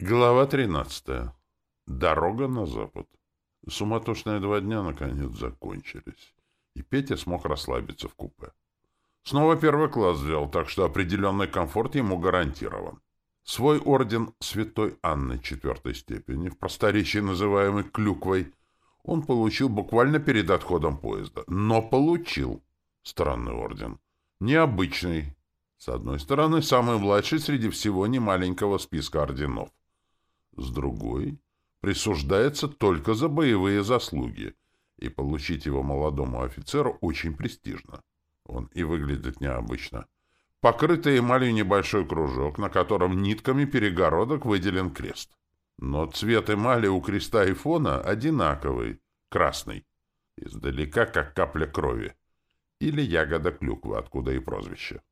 Глава 13. Дорога на запад. Суматошные два дня наконец закончились, и Петя смог расслабиться в купе. Снова первый класс взял, так что определенный комфорт ему гарантирован. Свой орден Святой Анны четвертой степени, в просторечии называемый «клюквой», он получил буквально перед отходом поезда. Но получил. Странный орден. Необычный. С одной стороны, самый младший среди всего немаленького списка орденов. С другой, присуждается только за боевые заслуги, и получить его молодому офицеру очень престижно. Он и выглядит необычно. Покрытый эмалью небольшой кружок, на котором нитками перегородок выделен крест. Но цвет эмали у креста и фона одинаковый, красный. Издалека, как капля крови. Или ягода клюквы, откуда и прозвище.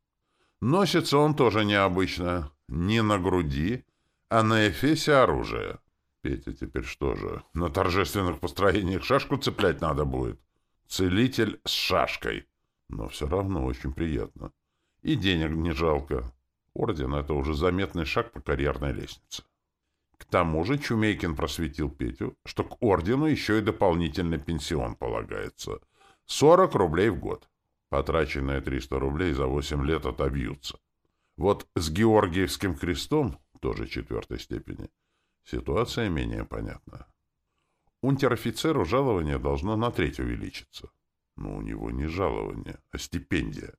Носится он тоже необычно. Не на груди, а на эфесе оружие. Петя теперь что же, на торжественных построениях шашку цеплять надо будет? Целитель с шашкой. Но все равно очень приятно. И денег не жалко. Орден — это уже заметный шаг по карьерной лестнице. К тому же Чумейкин просветил Петю, что к ордену еще и дополнительный пенсион полагается. 40 рублей в год. Потраченные 300 рублей за 8 лет отобьются. Вот с Георгиевским крестом тоже четвертой степени. Ситуация менее понятна. Унтер-офицеру жалование должно на треть увеличиться. Но у него не жалование, а стипендия.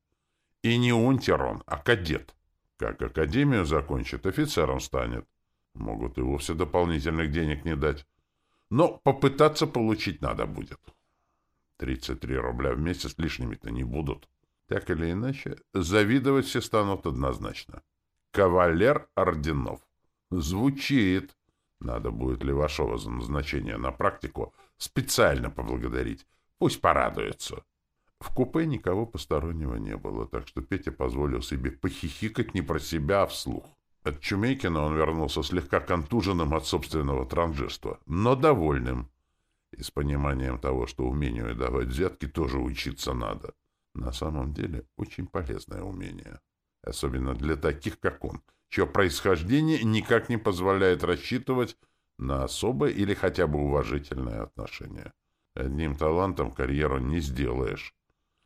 И не унтер он, а кадет. Как академию закончит, офицером станет. Могут и вовсе дополнительных денег не дать. Но попытаться получить надо будет. 33 рубля в месяц лишними-то не будут. Так или иначе, завидовать все станут однозначно. Кавалер орденов. Звучит. Надо будет Левашова за назначение на практику специально поблагодарить. Пусть порадуется. В купе никого постороннего не было, так что Петя позволил себе похихикать не про себя, а вслух. От Чумейкина он вернулся слегка контуженным от собственного транжирства, но довольным. И с пониманием того, что умению давать взятки тоже учиться надо. На самом деле, очень полезное умение особенно для таких, как он, чье происхождение никак не позволяет рассчитывать на особое или хотя бы уважительное отношение. Одним талантом карьеру не сделаешь.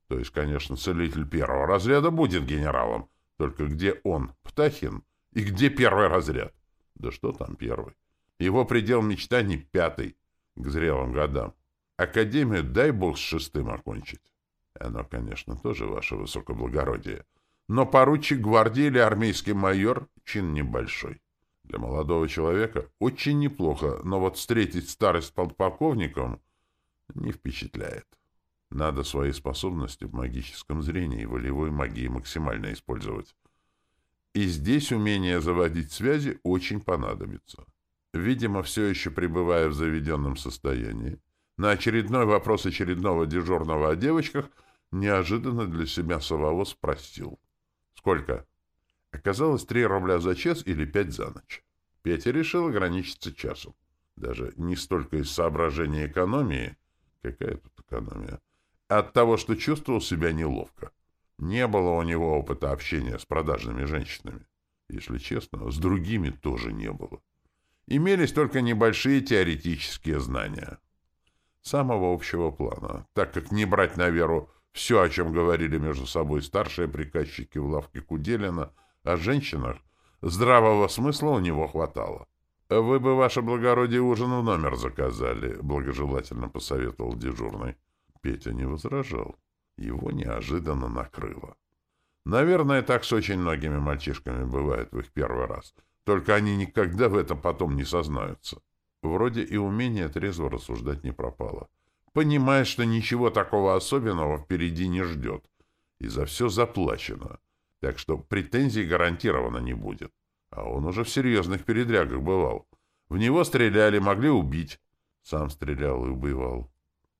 То есть, конечно, целитель первого разряда будет генералом, только где он, Птахин, и где первый разряд? Да что там первый? Его предел мечтаний пятый, к зрелым годам. Академию дай бог с шестым окончить. Оно, конечно, тоже ваше высокоблагородие но поручик гвардии или армейский майор — чин небольшой. Для молодого человека очень неплохо, но вот встретить старость подполковником не впечатляет. Надо свои способности в магическом зрении и волевой магии максимально использовать. И здесь умение заводить связи очень понадобится. Видимо, все еще пребывая в заведенном состоянии, на очередной вопрос очередного дежурного о девочках неожиданно для себя самого спросил — Сколько? Оказалось, три рубля за час или пять за ночь. Петя решил ограничиться часом. Даже не столько из соображения экономии, какая тут экономия, а от того, что чувствовал себя неловко. Не было у него опыта общения с продажными женщинами. Если честно, с другими тоже не было. Имелись только небольшие теоретические знания. Самого общего плана, так как не брать на веру все, о чем говорили между собой старшие приказчики в лавке Куделина, о женщинах, здравого смысла у него хватало. «Вы бы, ваше благородие, ужин в номер заказали», — благожелательно посоветовал дежурный. Петя не возражал. Его неожиданно накрыло. Наверное, так с очень многими мальчишками бывает в их первый раз. Только они никогда в этом потом не сознаются. Вроде и умение трезво рассуждать не пропало понимая, что ничего такого особенного впереди не ждет, и за все заплачено, так что претензий гарантированно не будет. А он уже в серьезных передрягах бывал. В него стреляли, могли убить. Сам стрелял и убивал.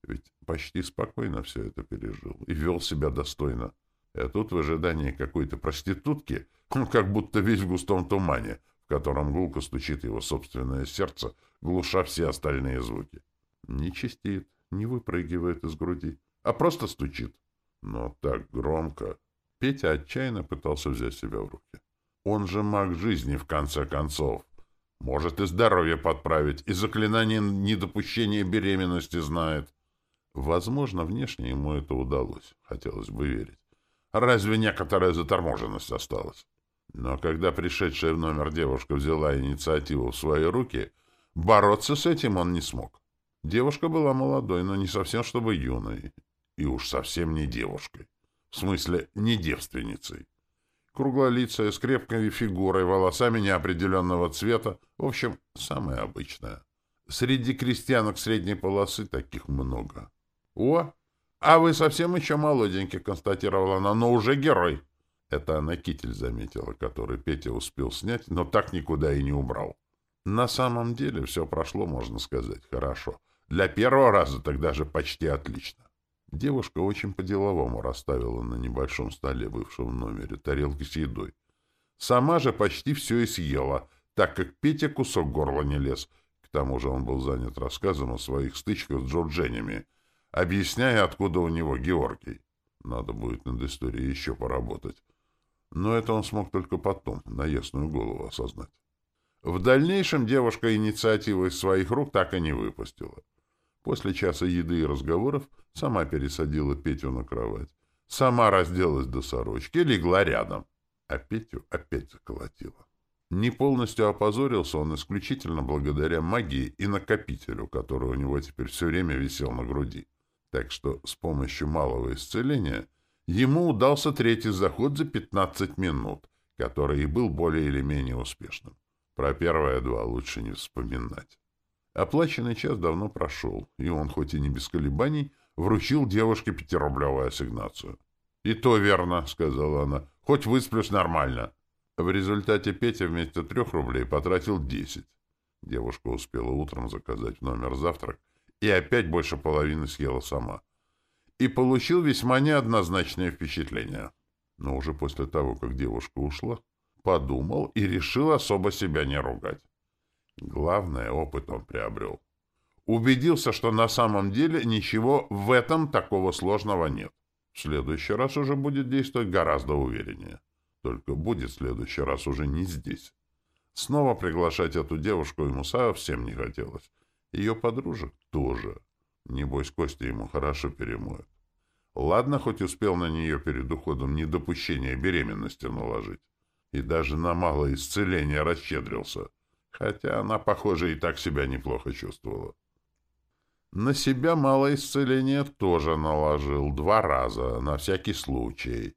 Ведь почти спокойно все это пережил и вел себя достойно. А тут в ожидании какой-то проститутки, он как будто весь в густом тумане, в котором гулко стучит его собственное сердце, глуша все остальные звуки. Не чистит, не выпрыгивает из груди, а просто стучит. Но так громко. Петя отчаянно пытался взять себя в руки. Он же маг жизни, в конце концов. Может и здоровье подправить, и заклинание недопущения беременности знает. Возможно, внешне ему это удалось, хотелось бы верить. Разве некоторая заторможенность осталась? Но когда пришедшая в номер девушка взяла инициативу в свои руки, бороться с этим он не смог. Девушка была молодой, но не совсем чтобы юной. И уж совсем не девушкой. В смысле, не девственницей круглолицая, с крепкой фигурой, волосами неопределенного цвета, в общем, самая обычная. Среди крестьянок средней полосы таких много. «О, а вы совсем еще молоденький», — констатировала она, — «но уже герой». Это она китель заметила, который Петя успел снять, но так никуда и не убрал. На самом деле все прошло, можно сказать, хорошо. Для первого раза тогда же почти отлично. Девушка очень по-деловому расставила на небольшом столе, бывшем номере, тарелки с едой. Сама же почти все и съела, так как Петя кусок горла не лез. К тому же он был занят рассказом о своих стычках с Джордженями, объясняя, откуда у него Георгий. Надо будет над историей еще поработать. Но это он смог только потом, на ясную голову осознать. В дальнейшем девушка инициативу из своих рук так и не выпустила. После часа еды и разговоров сама пересадила Петю на кровать. Сама разделась до сорочки, легла рядом. А Петю опять заколотила. Не полностью опозорился он исключительно благодаря магии и накопителю, который у него теперь все время висел на груди. Так что с помощью малого исцеления ему удался третий заход за 15 минут, который и был более или менее успешным. Про первые два лучше не вспоминать. Оплаченный час давно прошел, и он, хоть и не без колебаний, вручил девушке пятирублевую ассигнацию. — И то верно, — сказала она, — хоть высплюсь нормально. В результате Петя вместо трех рублей потратил десять. Девушка успела утром заказать в номер завтрак и опять больше половины съела сама. И получил весьма неоднозначное впечатление. Но уже после того, как девушка ушла, подумал и решил особо себя не ругать. Главное, опыт он приобрел. Убедился, что на самом деле ничего в этом такого сложного нет. В следующий раз уже будет действовать гораздо увереннее. Только будет в следующий раз уже не здесь. Снова приглашать эту девушку ему совсем не хотелось. Ее подружек тоже. Небось, кости ему хорошо перемоют. Ладно, хоть успел на нее перед уходом недопущение беременности наложить. И даже на малое исцеление расщедрился — хотя она, похоже, и так себя неплохо чувствовала. На себя малое исцеление тоже наложил два раза, на всякий случай.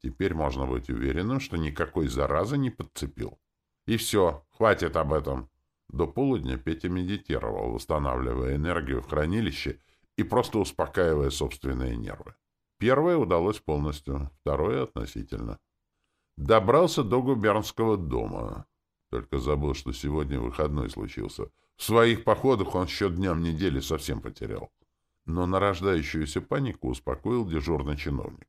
Теперь можно быть уверенным, что никакой заразы не подцепил. И все, хватит об этом. До полудня Петя медитировал, восстанавливая энергию в хранилище и просто успокаивая собственные нервы. Первое удалось полностью, второе — относительно. Добрался до губернского дома. Только забыл, что сегодня выходной случился. В своих походах он счет дням недели совсем потерял. Но нарождающуюся панику успокоил дежурный чиновник.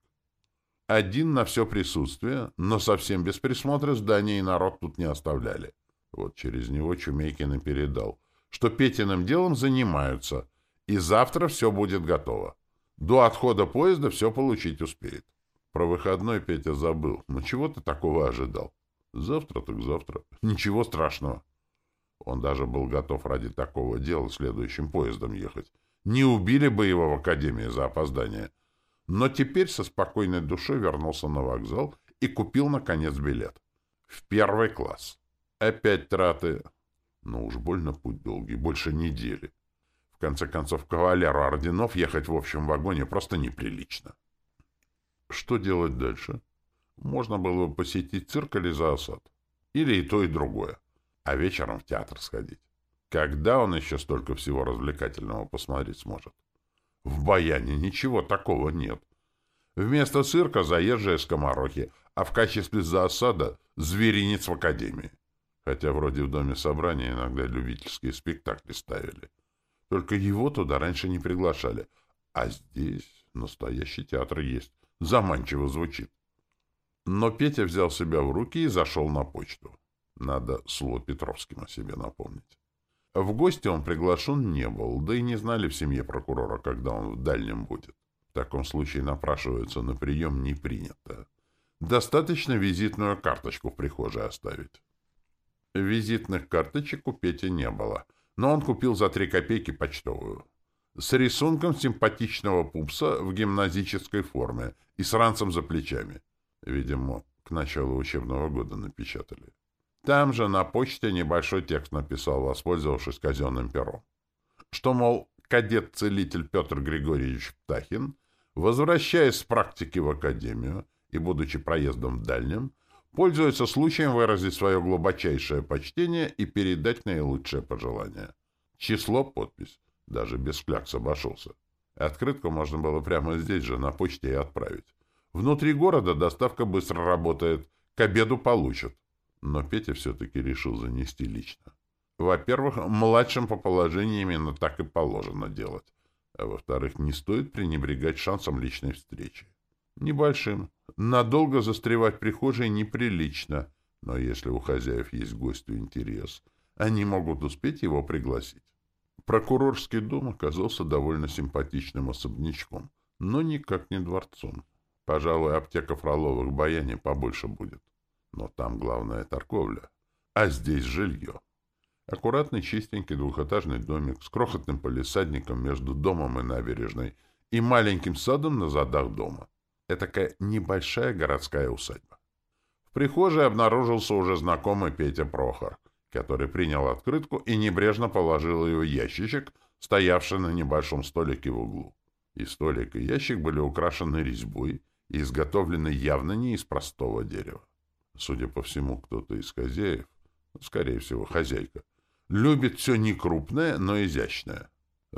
Один на все присутствие, но совсем без присмотра здания и народ тут не оставляли. Вот через него Чумейкин и передал, что Петиным делом занимаются, и завтра все будет готово. До отхода поезда все получить успеет. Про выходной Петя забыл, но чего ты такого ожидал? Завтра так завтра. Ничего страшного. Он даже был готов ради такого дела следующим поездом ехать. Не убили бы его в академии за опоздание. Но теперь со спокойной душой вернулся на вокзал и купил, наконец, билет. В первый класс. Опять траты. Но уж больно путь долгий, больше недели. В конце концов, кавалеру орденов ехать в общем вагоне просто неприлично. Что делать дальше? — можно было бы посетить цирк или зоосад. Или и то, и другое. А вечером в театр сходить. Когда он еще столько всего развлекательного посмотреть сможет? В Баяне ничего такого нет. Вместо цирка заезжие скоморохи, а в качестве зоосада зверинец в академии. Хотя вроде в доме собрания иногда любительские спектакли ставили. Только его туда раньше не приглашали. А здесь настоящий театр есть. Заманчиво звучит. Но Петя взял себя в руки и зашел на почту. Надо Сло Петровским о себе напомнить. В гости он приглашен не был, да и не знали в семье прокурора, когда он в дальнем будет. В таком случае напрашивается на прием не принято. Достаточно визитную карточку в прихожей оставить. Визитных карточек у Пети не было, но он купил за три копейки почтовую. С рисунком симпатичного пупса в гимназической форме и с ранцем за плечами. Видимо, к началу учебного года напечатали. Там же на почте небольшой текст написал, воспользовавшись казенным пером. Что, мол, кадет-целитель Петр Григорьевич Птахин, возвращаясь с практики в академию и будучи проездом в дальнем, пользуется случаем выразить свое глубочайшее почтение и передать наилучшее пожелание. Число, подпись. Даже без клякс обошелся. Открытку можно было прямо здесь же, на почте, и отправить. Внутри города доставка быстро работает. К обеду получат. Но Петя все-таки решил занести лично. Во-первых, младшим по положению именно так и положено делать. А во-вторых, не стоит пренебрегать шансом личной встречи. Небольшим. Надолго застревать в прихожей неприлично, но если у хозяев есть гостю интерес, они могут успеть его пригласить. Прокурорский дом оказался довольно симпатичным особнячком, но никак не дворцом. Пожалуй, аптека Фроловых баяне побольше будет. Но там главная торговля, а здесь жилье. Аккуратный чистенький двухэтажный домик с крохотным полисадником между домом и набережной и маленьким садом на задах дома. Этакая небольшая городская усадьба. В прихожей обнаружился уже знакомый Петя Прохор, который принял открытку и небрежно положил ее в ящичек, стоявший на небольшом столике в углу. И столик, и ящик были украшены резьбой изготовлены явно не из простого дерева. Судя по всему, кто-то из хозяев, скорее всего, хозяйка, любит все не крупное, но изящное.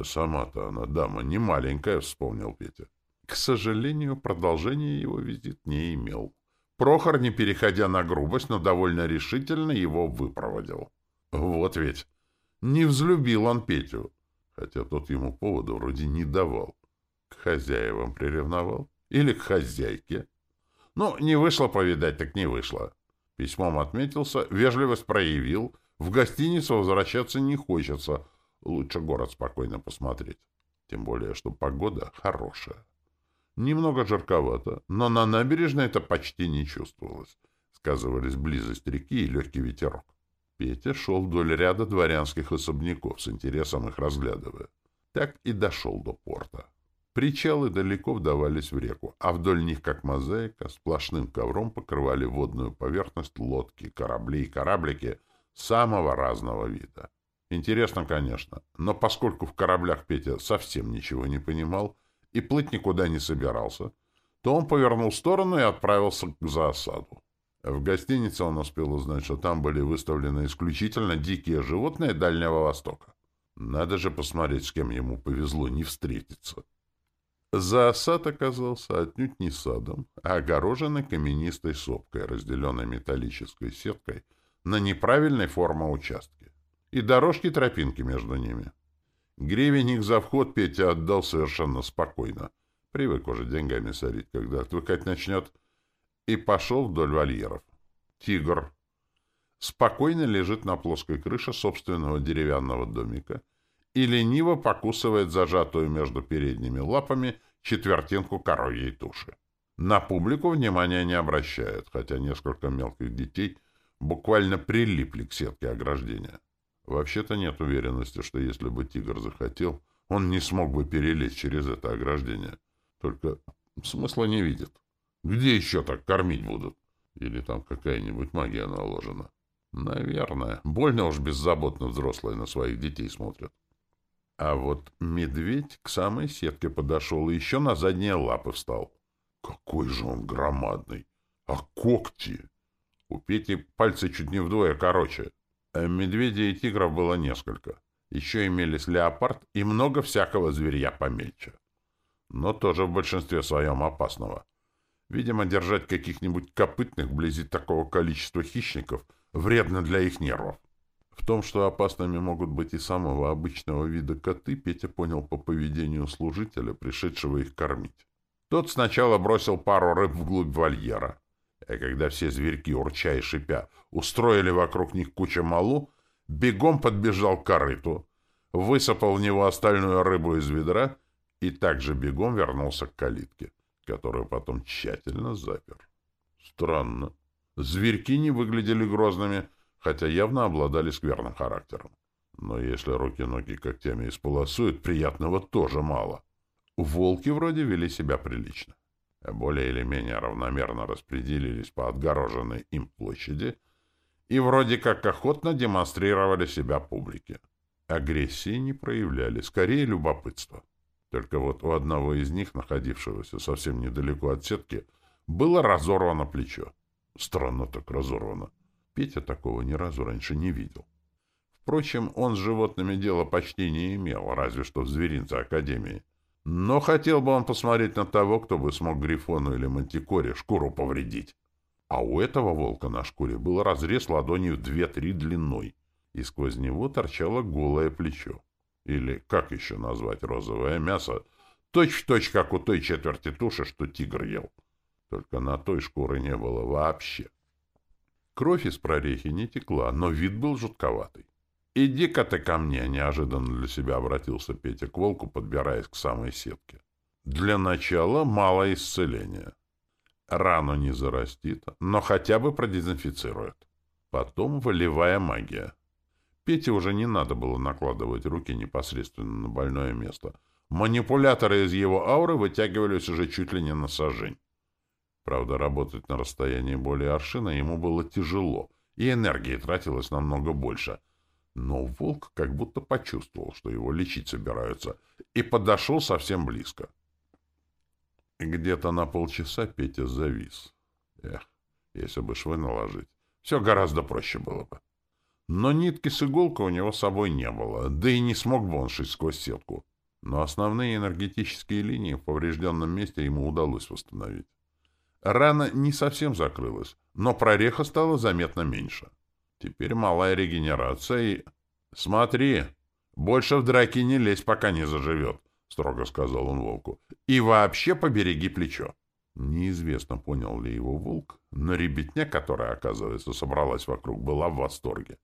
Сама-то она дама не маленькая, вспомнил Петя. К сожалению, продолжения его визит не имел. Прохор, не переходя на грубость, но довольно решительно его выпроводил. Вот ведь. Не взлюбил он Петю, хотя тот ему повода вроде не давал. К хозяевам приревновал? Или к хозяйке? Ну, не вышло повидать, так не вышло. Письмом отметился, вежливость проявил, в гостиницу возвращаться не хочется. Лучше город спокойно посмотреть. Тем более, что погода хорошая. Немного жарковато, но на набережной это почти не чувствовалось. Сказывались близость реки и легкий ветерок. Петя шел вдоль ряда дворянских особняков, с интересом их разглядывая. Так и дошел до порта. Причалы далеко вдавались в реку, а вдоль них, как мозаика, сплошным ковром покрывали водную поверхность лодки, корабли и кораблики самого разного вида. Интересно, конечно, но поскольку в кораблях Петя совсем ничего не понимал, и плыть никуда не собирался, то он повернул в сторону и отправился к засаду. В гостинице он успел узнать, что там были выставлены исключительно дикие животные Дальнего Востока. Надо же посмотреть, с кем ему повезло не встретиться. Заосад оказался отнюдь не садом, а огороженной каменистой сопкой, разделенной металлической сеткой на неправильной формы участке, и дорожки-тропинки между ними. Гривенник за вход Петя отдал совершенно спокойно. Привык уже деньгами сорить, когда отвыкать начнет. И пошел вдоль вольеров. Тигр. Спокойно лежит на плоской крыше собственного деревянного домика и лениво покусывает зажатую между передними лапами четвертинку коровьей туши. На публику внимания не обращает, хотя несколько мелких детей буквально прилипли к сетке ограждения. Вообще-то нет уверенности, что если бы тигр захотел, он не смог бы перелезть через это ограждение. Только смысла не видит. Где еще так кормить будут? Или там какая-нибудь магия наложена? Наверное. Больно уж беззаботно взрослые на своих детей смотрят. А вот медведь к самой сетке подошел и еще на задние лапы встал. Какой же он громадный! А когти! У Пети пальцы чуть не вдвое короче. Э, медведей и тигров было несколько. Еще имелись леопард и много всякого зверья помельче. Но тоже в большинстве своем опасного. Видимо, держать каких-нибудь копытных вблизи такого количества хищников вредно для их нервов. В том, что опасными могут быть и самого обычного вида коты, Петя понял по поведению служителя, пришедшего их кормить. Тот сначала бросил пару рыб вглубь вольера, а когда все зверьки, урча и шипя, устроили вокруг них кучу малу, бегом подбежал к корыту, высыпал в него остальную рыбу из ведра и также бегом вернулся к калитке, которую потом тщательно запер. Странно. Зверьки не выглядели грозными, хотя явно обладали скверным характером. Но если руки-ноги когтями исполосуют, приятного тоже мало. Волки вроде вели себя прилично. Более или менее равномерно распределились по отгороженной им площади и вроде как охотно демонстрировали себя публике. Агрессии не проявляли, скорее любопытство. Только вот у одного из них, находившегося совсем недалеко от сетки, было разорвано плечо. Странно так разорвано. Петя такого ни разу раньше не видел. Впрочем, он с животными дела почти не имел, разве что в зверинце Академии. Но хотел бы он посмотреть на того, кто бы смог Грифону или Мантикоре шкуру повредить. А у этого волка на шкуре был разрез ладонью две-три длиной, и сквозь него торчало голое плечо. Или, как еще назвать розовое мясо, точь-в-точь, точь, как у той четверти туши, что тигр ел. Только на той шкуры не было вообще. Кровь из прорехи не текла, но вид был жутковатый. «Иди-ка ты ко мне!» — неожиданно для себя обратился Петя к волку, подбираясь к самой сетке. «Для начала мало исцеления. Рану не зарастит, но хотя бы продезинфицирует. Потом волевая магия. Пете уже не надо было накладывать руки непосредственно на больное место. Манипуляторы из его ауры вытягивались уже чуть ли не на сажень. Правда, работать на расстоянии более аршина ему было тяжело, и энергии тратилось намного больше — но волк как будто почувствовал, что его лечить собираются, и подошел совсем близко. Где-то на полчаса Петя завис. Эх, если бы швы наложить, все гораздо проще было бы. Но нитки с иголкой у него с собой не было, да и не смог бы он шить сквозь сетку. Но основные энергетические линии в поврежденном месте ему удалось восстановить. Рана не совсем закрылась, но прореха стала заметно меньше. Теперь малая регенерация и... — Смотри, больше в драке не лезь, пока не заживет, — строго сказал он волку. — И вообще побереги плечо. Неизвестно, понял ли его волк, но ребятня, которая, оказывается, собралась вокруг, была в восторге.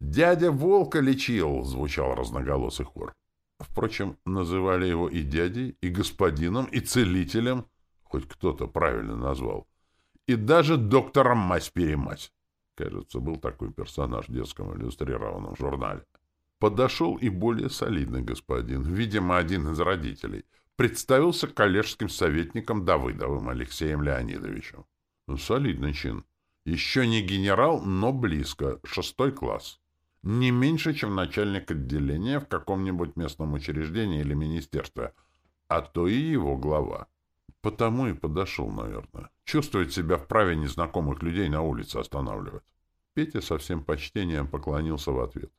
«Дядя волка лечил!» — звучал разноголосый хор. Впрочем, называли его и дядей, и господином, и целителем, хоть кто-то правильно назвал, и даже доктором мась-перемась. Кажется, был такой персонаж в детском иллюстрированном журнале. Подошел и более солидный господин, видимо, один из родителей, представился коллежским советником Давыдовым Алексеем Леонидовичем. Ну, солидный чин. Еще не генерал, но близко, шестой класс. Не меньше, чем начальник отделения в каком-нибудь местном учреждении или министерстве, а то и его глава. Потому и подошел, наверное. Чувствует себя вправе незнакомых людей на улице останавливать. Петя со всем почтением поклонился в ответ.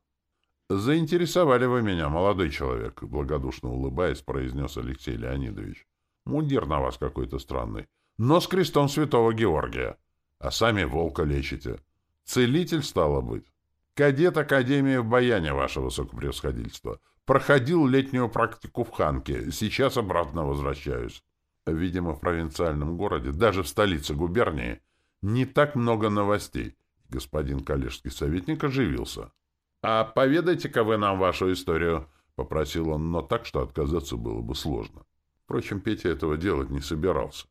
«Заинтересовали вы меня, молодой человек», — благодушно улыбаясь, произнес Алексей Леонидович. «Мундир на вас какой-то странный, но с крестом святого Георгия. А сами волка лечите. Целитель, стало быть. Кадет Академии в Баяне, ваше высокопревосходительство. Проходил летнюю практику в Ханке, сейчас обратно возвращаюсь. Видимо, в провинциальном городе, даже в столице губернии, не так много новостей. Господин коллежский советник оживился. — А поведайте-ка вы нам вашу историю, — попросил он, но так, что отказаться было бы сложно. Впрочем, Петя этого делать не собирался.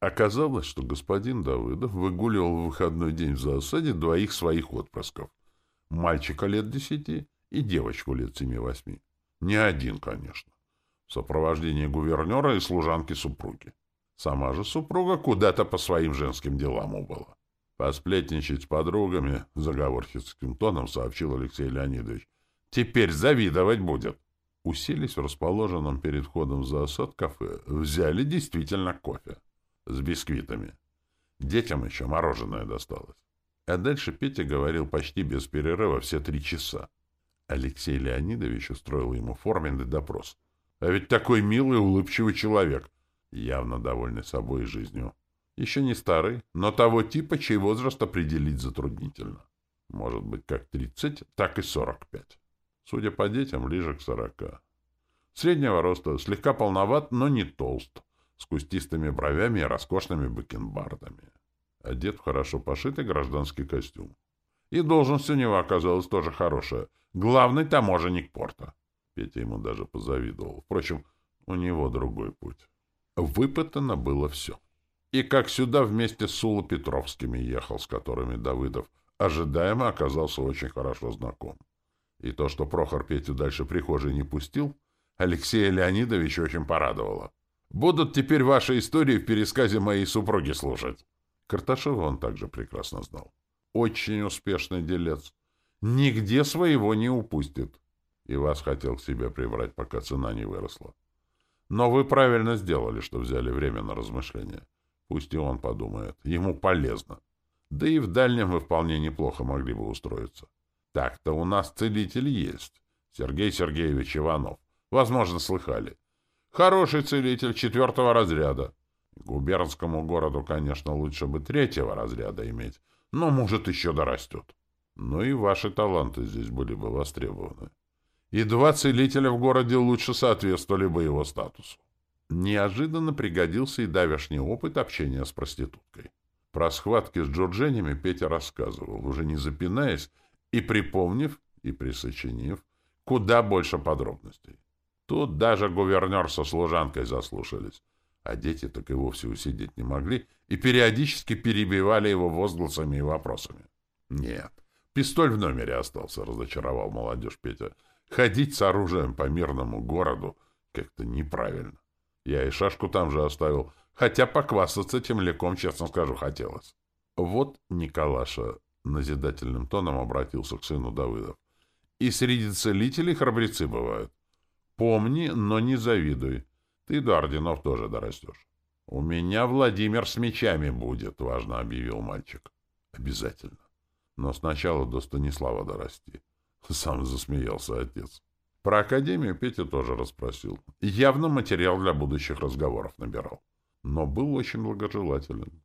Оказалось, что господин Давыдов выгуливал в выходной день в засаде двоих своих отпрысков. Мальчика лет десяти и девочку лет семи-восьми. Не один, конечно в сопровождении гувернера и служанки-супруги. Сама же супруга куда-то по своим женским делам убыла. Посплетничать с подругами, заговорщицким тоном сообщил Алексей Леонидович. Теперь завидовать будет. Уселись в расположенном перед входом в зоосад кафе. Взяли действительно кофе. С бисквитами. Детям еще мороженое досталось. А дальше Петя говорил почти без перерыва все три часа. Алексей Леонидович устроил ему форменный допрос — а ведь такой милый, улыбчивый человек, явно довольный собой и жизнью. Еще не старый, но того типа, чей возраст определить затруднительно. Может быть, как 30, так и 45. Судя по детям, ближе к 40. Среднего роста, слегка полноват, но не толст, с кустистыми бровями и роскошными бакенбардами. Одет в хорошо пошитый гражданский костюм. И должность у него оказалась тоже хорошая. Главный таможенник порта. Петя ему даже позавидовал. Впрочем, у него другой путь. Выпытано было все. И как сюда вместе с Сула Петровскими ехал, с которыми Давыдов ожидаемо оказался очень хорошо знаком. И то, что Прохор Петю дальше прихожей не пустил, Алексея Леонидовича очень порадовало. «Будут теперь ваши истории в пересказе моей супруги слушать». Карташева он также прекрасно знал. Очень успешный делец. Нигде своего не упустит. И вас хотел к себе прибрать, пока цена не выросла. Но вы правильно сделали, что взяли время на размышления. Пусть и он подумает. Ему полезно. Да и в дальнем вы вполне неплохо могли бы устроиться. Так-то у нас целитель есть. Сергей Сергеевич Иванов. Возможно, слыхали. Хороший целитель четвертого разряда. Губернскому городу, конечно, лучше бы третьего разряда иметь, но, может, еще дорастет. Но и ваши таланты здесь были бы востребованы. И два целителя в городе лучше соответствовали бы его статусу. Неожиданно пригодился и давешний опыт общения с проституткой. Про схватки с джордженями Петя рассказывал, уже не запинаясь, и припомнив, и присочинив, куда больше подробностей. Тут даже гувернер со служанкой заслушались, а дети так и вовсе усидеть не могли и периодически перебивали его возгласами и вопросами. Нет, пистоль в номере остался, разочаровал молодежь Петя. Ходить с оружием по мирному городу как-то неправильно. Я и шашку там же оставил, хотя поквасаться темляком, честно скажу, хотелось. Вот Николаша назидательным тоном обратился к сыну Давыдов. И среди целителей храбрецы бывают. Помни, но не завидуй. Ты до орденов тоже дорастешь. — У меня Владимир с мечами будет, — важно объявил мальчик. — Обязательно. Но сначала до Станислава дорасти. Сам засмеялся отец. Про академию Петя тоже расспросил. Явно материал для будущих разговоров набирал. Но был очень благожелателен.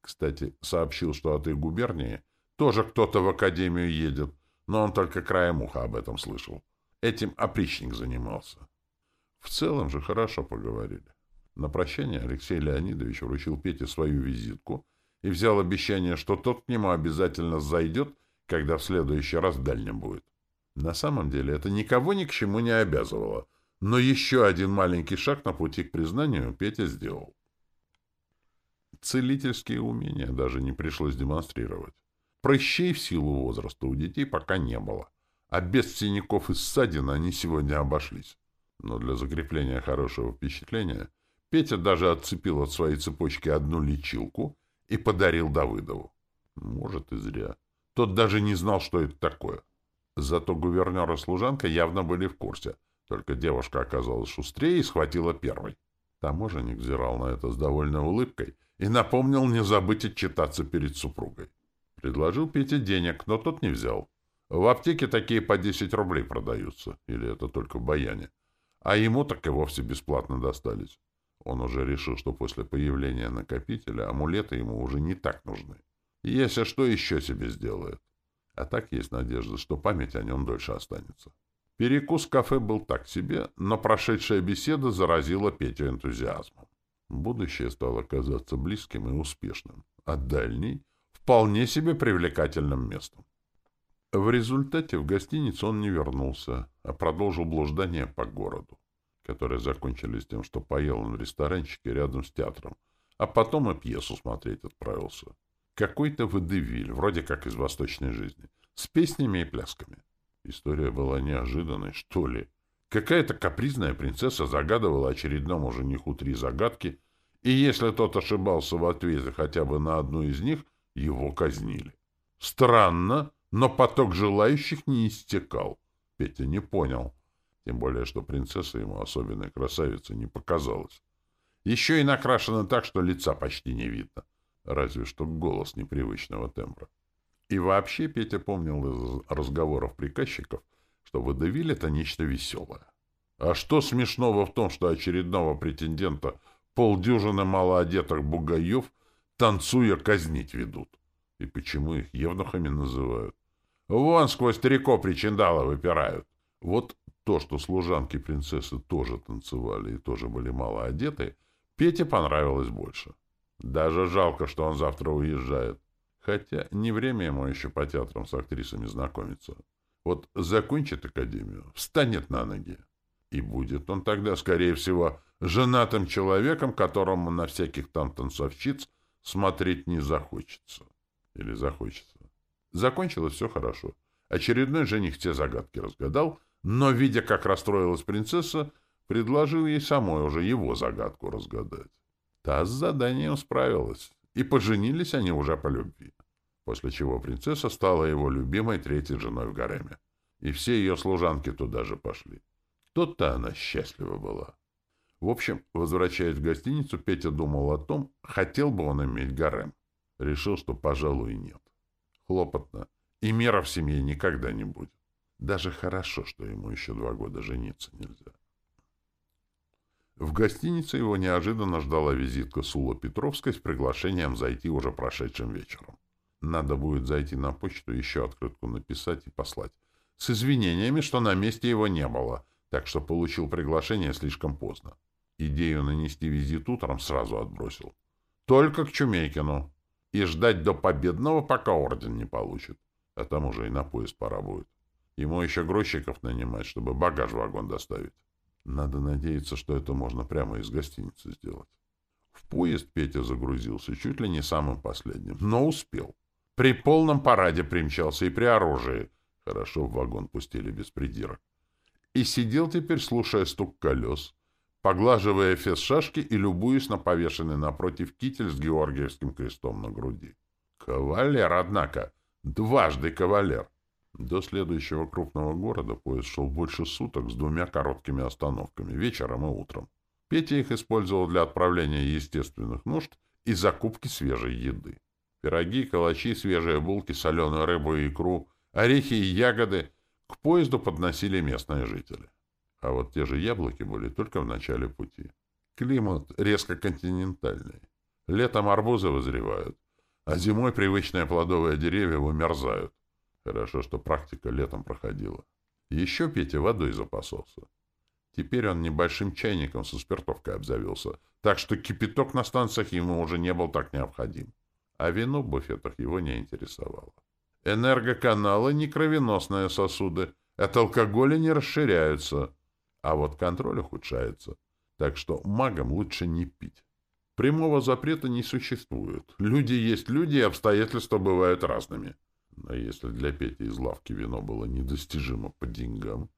Кстати, сообщил, что от их губернии тоже кто-то в академию едет, но он только краем уха об этом слышал. Этим опричник занимался. В целом же хорошо поговорили. На прощание Алексей Леонидович вручил Пете свою визитку и взял обещание, что тот к нему обязательно зайдет, когда в следующий раз в дальнем будет. На самом деле это никого ни к чему не обязывало, но еще один маленький шаг на пути к признанию Петя сделал. Целительские умения даже не пришлось демонстрировать. Прыщей в силу возраста у детей пока не было, а без синяков и ссадин они сегодня обошлись. Но для закрепления хорошего впечатления Петя даже отцепил от своей цепочки одну лечилку и подарил Давыдову. Может, и зря. Тот даже не знал, что это такое. Зато гувернер и служанка явно были в курсе. Только девушка оказалась шустрее и схватила первой. Таможенник взирал на это с довольной улыбкой и напомнил не забыть отчитаться перед супругой. Предложил Пете денег, но тот не взял. В аптеке такие по 10 рублей продаются. Или это только в Баяне а ему так и вовсе бесплатно достались. Он уже решил, что после появления накопителя амулеты ему уже не так нужны. Если что, еще себе сделает. А так есть надежда, что память о нем дольше останется. Перекус в кафе был так себе, но прошедшая беседа заразила Петю энтузиазмом. Будущее стало казаться близким и успешным, а дальний — вполне себе привлекательным местом. В результате в гостиницу он не вернулся, а продолжил блуждание по городу, которые закончились тем, что поел он в ресторанчике рядом с театром, а потом и пьесу смотреть отправился. Какой-то выдевиль, вроде как из восточной жизни, с песнями и плясками. История была неожиданной, что ли. Какая-то капризная принцесса загадывала очередному жениху три загадки, и если тот ошибался в ответе хотя бы на одну из них, его казнили. Странно, но поток желающих не истекал. Петя не понял. Тем более, что принцесса ему особенной красавицей не показалась. Еще и накрашена так, что лица почти не видно. Разве что голос непривычного тембра. И вообще Петя помнил из разговоров приказчиков, что выдавили это нечто веселое. А что смешного в том, что очередного претендента полдюжины малоодетых бугаев танцуя казнить ведут? И почему их евнухами называют? Вон сквозь трико причиндала выпирают. Вот то, что служанки принцессы тоже танцевали и тоже были мало одеты, Пете понравилось больше. Даже жалко, что он завтра уезжает. Хотя не время ему еще по театрам с актрисами знакомиться. Вот закончит академию, встанет на ноги. И будет он тогда, скорее всего, женатым человеком, которому на всяких там танцовщиц смотреть не захочется. Или захочется. Закончилось все хорошо. Очередной жених те загадки разгадал, но, видя, как расстроилась принцесса, предложил ей самой уже его загадку разгадать. Та с заданием справилась, и поженились они уже по любви. После чего принцесса стала его любимой третьей женой в гареме. И все ее служанки туда же пошли. Тут-то она счастлива была. В общем, возвращаясь в гостиницу, Петя думал о том, хотел бы он иметь гарем. Решил, что, пожалуй, нет. Хлопотно. И мера в семье никогда не будет. Даже хорошо, что ему еще два года жениться нельзя. В гостинице его неожиданно ждала визитка Сула Петровской с приглашением зайти уже прошедшим вечером. Надо будет зайти на почту, еще открытку написать и послать. С извинениями, что на месте его не было, так что получил приглашение слишком поздно. Идею нанести визит утром сразу отбросил. Только к Чумейкину. И ждать до победного, пока орден не получит. А там уже и на поезд пора будет. Ему еще грузчиков нанимать, чтобы багаж в вагон доставить. Надо надеяться, что это можно прямо из гостиницы сделать. В поезд Петя загрузился чуть ли не самым последним, но успел. При полном параде примчался и при оружии. Хорошо в вагон пустили без придирок. И сидел теперь, слушая стук колес, поглаживая фес шашки и любуясь на повешенный напротив китель с георгиевским крестом на груди. Кавалер, однако, дважды кавалер. До следующего крупного города поезд шел больше суток с двумя короткими остановками, вечером и утром. Петя их использовал для отправления естественных нужд и закупки свежей еды. Пироги, калачи, свежие булки, соленую рыбу и икру, орехи и ягоды к поезду подносили местные жители. А вот те же яблоки были только в начале пути. Климат резко континентальный. Летом арбузы вызревают, а зимой привычные плодовые деревья вымерзают. Хорошо, что практика летом проходила. Еще Петя водой запасался. Теперь он небольшим чайником со спиртовкой обзавелся, так что кипяток на станциях ему уже не был так необходим. А вино в буфетах его не интересовало. Энергоканалы — не кровеносные сосуды, от алкоголя не расширяются, а вот контроль ухудшается. Так что магам лучше не пить. Прямого запрета не существует. Люди есть люди, и обстоятельства бывают разными. Но если для Пети из лавки вино было недостижимо по деньгам,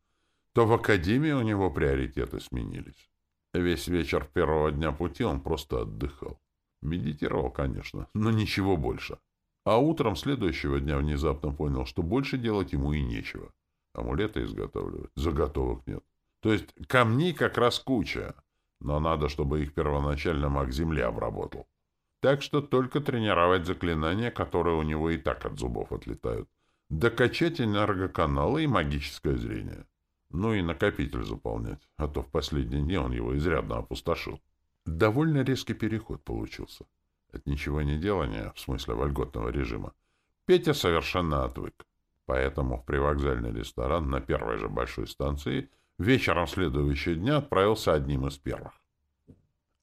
то в академии у него приоритеты сменились. Весь вечер первого дня пути он просто отдыхал. Медитировал, конечно, но ничего больше. А утром следующего дня внезапно понял, что больше делать ему и нечего. Амулеты изготавливать, заготовок нет. То есть камней как раз куча, но надо, чтобы их первоначально маг земли обработал. Так что только тренировать заклинания, которые у него и так от зубов отлетают. Докачать энергоканалы и магическое зрение. Ну и накопитель заполнять, а то в последние дни он его изрядно опустошил. Довольно резкий переход получился. От ничего не делания, в смысле вольготного режима, Петя совершенно отвык. Поэтому в привокзальный ресторан на первой же большой станции вечером следующего дня отправился одним из первых.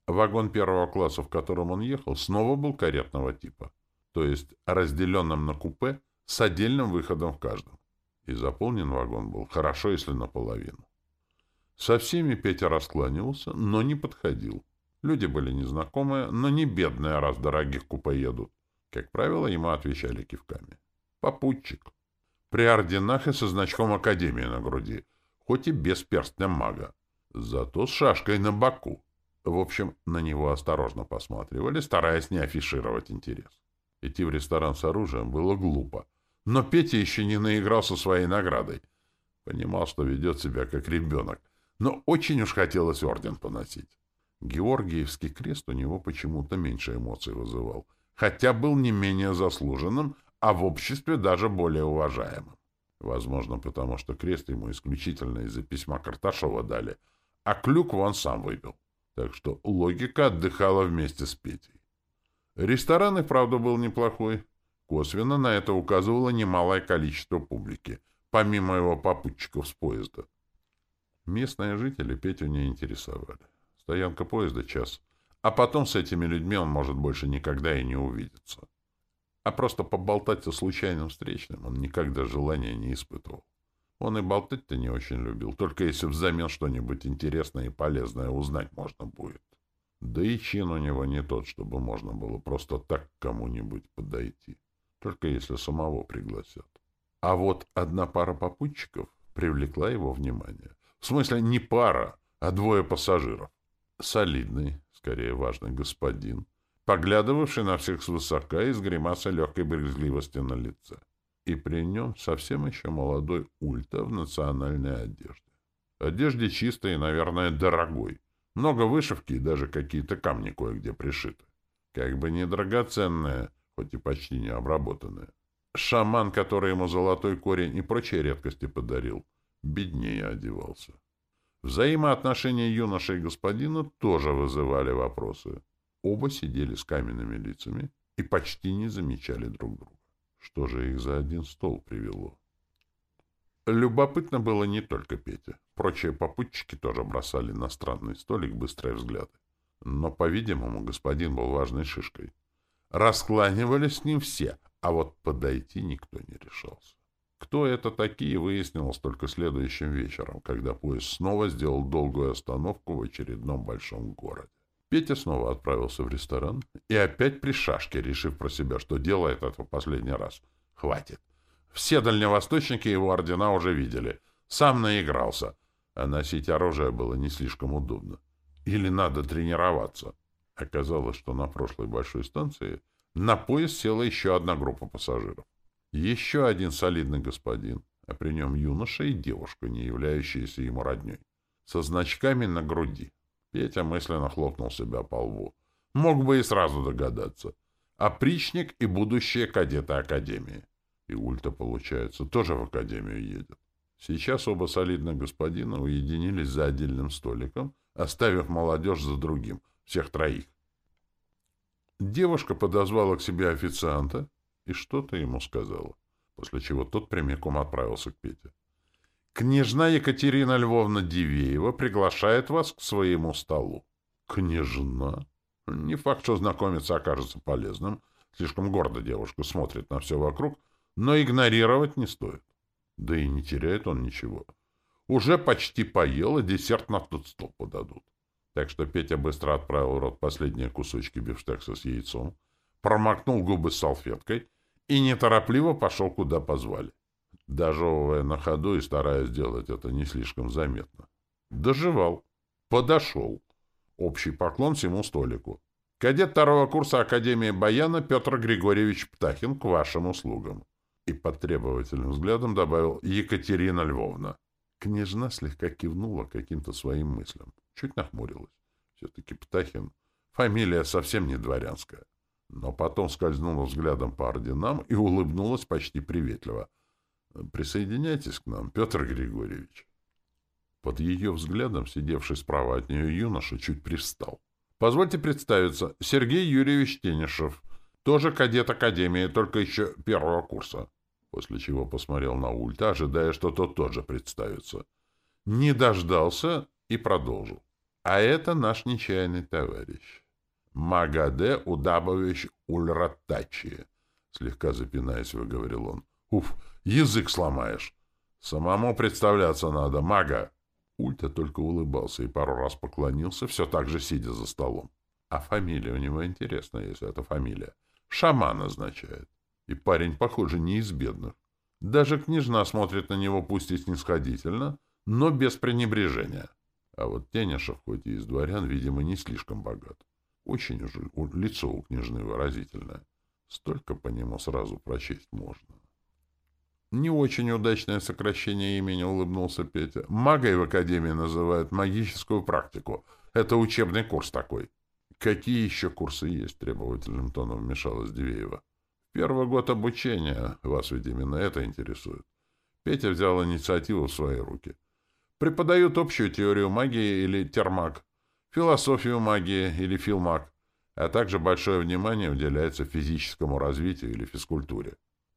Вагон первого класса, в котором он ехал, снова был каретного типа, то есть разделенным на купе с отдельным выходом в каждом. И заполнен вагон был хорошо, если наполовину. Со всеми Петя раскланивался, но не подходил. Люди были незнакомые, но не бедные, раз дорогих купе едут. Как правило, ему отвечали кивками. Попутчик. При орденах и со значком Академии на груди, хоть и без перстня мага. Зато с шашкой на боку. В общем, на него осторожно посматривали, стараясь не афишировать интерес. Идти в ресторан с оружием было глупо. Но Петя еще не наигрался своей наградой. Понимал, что ведет себя как ребенок. Но очень уж хотелось орден поносить. Георгиевский крест у него почему-то меньше эмоций вызывал. Хотя был не менее заслуженным, а в обществе даже более уважаемым. Возможно, потому что крест ему исключительно из-за письма Карташова дали, а клюкву он сам выбил. Так что логика отдыхала вместе с Петей. Ресторан и правда был неплохой. Косвенно на это указывало немалое количество публики, помимо его попутчиков с поезда. Местные жители Петю не интересовали. Стоянка поезда — час. А потом с этими людьми он может больше никогда и не увидеться. А просто поболтать со случайным встречным он никогда желания не испытывал. Он и болтать-то не очень любил, только если взамен что-нибудь интересное и полезное узнать можно будет. Да и чин у него не тот, чтобы можно было просто так к кому-нибудь подойти. только если самого пригласят. А вот одна пара попутчиков привлекла его внимание. В смысле, не пара, а двое пассажиров. Солидный, скорее важный господин, поглядывавший на всех свысока и с гримасой легкой брезгливости на лице. И при нем совсем еще молодой ульта в национальной одежде. Одежде чистой и, наверное, дорогой. Много вышивки и даже какие-то камни кое-где пришиты. Как бы не драгоценные, хоть и почти не обработанные. Шаман, который ему золотой корень и прочие редкости подарил, беднее одевался. Взаимоотношения юноши и господина тоже вызывали вопросы. Оба сидели с каменными лицами и почти не замечали друг друга. Что же их за один стол привело? Любопытно было не только Петя. Прочие попутчики тоже бросали на странный столик быстрые взгляды. Но, по-видимому, господин был важной шишкой. Раскланивались с ним все, а вот подойти никто не решался. Кто это такие, выяснилось только следующим вечером, когда поезд снова сделал долгую остановку в очередном большом городе. Петя снова отправился в ресторан и опять при шашке, решив про себя, что делает это в последний раз. Хватит. Все дальневосточники его ордена уже видели. Сам наигрался. А носить оружие было не слишком удобно. Или надо тренироваться. Оказалось, что на прошлой большой станции на поезд села еще одна группа пассажиров. Еще один солидный господин, а при нем юноша и девушка, не являющиеся ему родней, со значками на груди. Петя мысленно хлопнул себя по лбу. Мог бы и сразу догадаться. Опричник и будущие кадеты Академии. И Ульта, получается, тоже в Академию едет. Сейчас оба солидных господина уединились за отдельным столиком, оставив молодежь за другим, всех троих. Девушка подозвала к себе официанта и что-то ему сказала, после чего тот прямиком отправился к Пете. Княжна Екатерина Львовна Дивеева приглашает вас к своему столу. Княжна? Не факт, что знакомиться окажется полезным. Слишком гордо девушка смотрит на все вокруг, но игнорировать не стоит. Да и не теряет он ничего. Уже почти поел, и десерт на тот стол подадут. Так что Петя быстро отправил в рот последние кусочки бифштекса с яйцом, промокнул губы салфеткой и неторопливо пошел, куда позвали дожевывая на ходу и стараясь сделать это не слишком заметно. Доживал. Подошел. Общий поклон всему столику. Кадет второго курса Академии Баяна Петр Григорьевич Птахин к вашим услугам. И под требовательным взглядом добавил Екатерина Львовна. Княжна слегка кивнула каким-то своим мыслям. Чуть нахмурилась. Все-таки Птахин. Фамилия совсем не дворянская. Но потом скользнула взглядом по орденам и улыбнулась почти приветливо — Присоединяйтесь к нам, Петр Григорьевич. Под ее взглядом, сидевший справа от нее юноша, чуть пристал. Позвольте представиться, Сергей Юрьевич Тенишев, тоже кадет Академии, только еще первого курса. После чего посмотрел на Ульта, ожидая, что тот тоже представится. Не дождался и продолжил. А это наш нечаянный товарищ. Магаде Удабович Ульратачи, слегка запинаясь, выговорил он. Уф, язык сломаешь. Самому представляться надо, мага. Ульта только улыбался и пару раз поклонился, все так же сидя за столом. А фамилия у него интересная, если это фамилия. Шаман означает. И парень, похоже, не из бедных. Даже княжна смотрит на него пусть и снисходительно, но без пренебрежения. А вот Тенишев, хоть и из дворян, видимо, не слишком богат. Очень уже лицо у княжны выразительное. Столько по нему сразу прочесть можно. Не очень удачное сокращение имени, улыбнулся Петя. Магой в Академии называют магическую практику. Это учебный курс такой. Какие еще курсы есть? Требовательным тоном вмешалась Дивеева. Первый год обучения. Вас ведь именно это интересует. Петя взял инициативу в свои руки. Преподают общую теорию магии или термаг, философию магии или филмаг, а также большое внимание уделяется физическому развитию или физкультуре.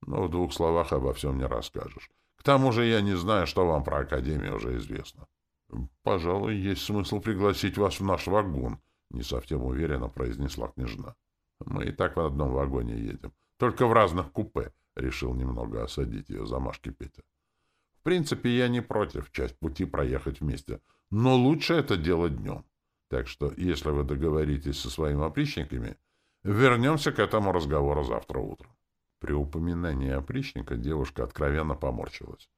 Но в двух словах обо всем не расскажешь. К тому же я не знаю, что вам про Академию уже известно. — Пожалуй, есть смысл пригласить вас в наш вагон, — не совсем уверенно произнесла княжна. — Мы и так в одном вагоне едем, только в разных купе, — решил немного осадить ее замашки Петя. — В принципе, я не против часть пути проехать вместе, но лучше это делать днем. Так что, если вы договоритесь со своими опричниками, вернемся к этому разговору завтра утром. При упоминании опричника девушка откровенно поморщилась.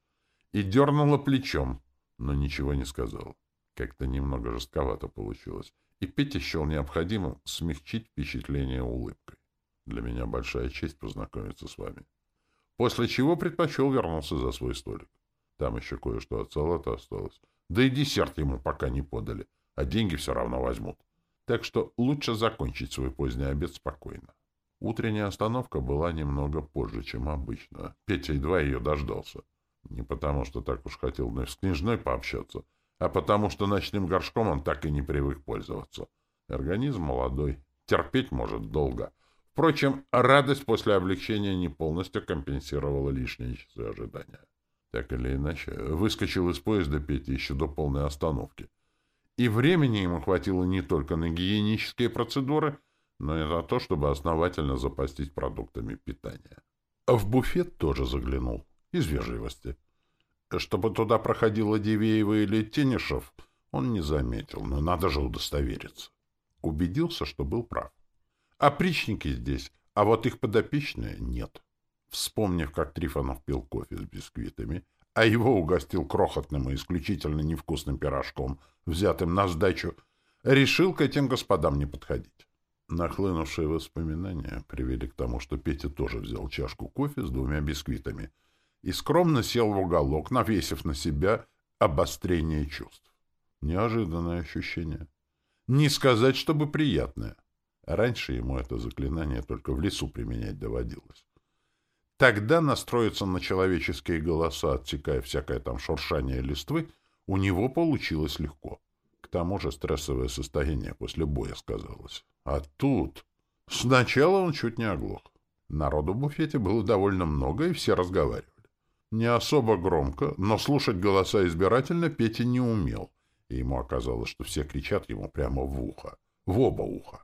И дернула плечом, но ничего не сказала. Как-то немного жестковато получилось. И Петя счел необходимым смягчить впечатление улыбкой. Для меня большая честь познакомиться с вами. После чего предпочел вернуться за свой столик. Там еще кое-что от салата осталось. Да и десерт ему пока не подали, а деньги все равно возьмут. Так что лучше закончить свой поздний обед спокойно. Утренняя остановка была немного позже, чем обычно. Петя едва ее дождался. Не потому, что так уж хотел с княжной пообщаться, а потому, что ночным горшком он так и не привык пользоваться. Организм молодой, терпеть может долго. Впрочем, радость после облегчения не полностью компенсировала лишние часы ожидания. Так или иначе, выскочил из поезда Петя еще до полной остановки. И времени ему хватило не только на гигиенические процедуры, но и на то, чтобы основательно запастись продуктами питания. А в буфет тоже заглянул, из вежливости. Чтобы туда проходила Дивеева или Тенишев, он не заметил, но надо же удостовериться. Убедился, что был прав. Опричники здесь, а вот их подопечные нет. Вспомнив, как Трифонов пил кофе с бисквитами, а его угостил крохотным и исключительно невкусным пирожком, взятым на сдачу, решил к этим господам не подходить. Нахлынувшие воспоминания привели к тому, что Петя тоже взял чашку кофе с двумя бисквитами и скромно сел в уголок, навесив на себя обострение чувств. Неожиданное ощущение. Не сказать, чтобы приятное. Раньше ему это заклинание только в лесу применять доводилось. Тогда настроиться на человеческие голоса, отсекая всякое там шуршание листвы, у него получилось легко. К тому же стрессовое состояние после боя сказалось. А тут... Сначала он чуть не оглох. Народу в буфете было довольно много, и все разговаривали. Не особо громко, но слушать голоса избирательно Петя не умел, и ему оказалось, что все кричат ему прямо в ухо, в оба уха.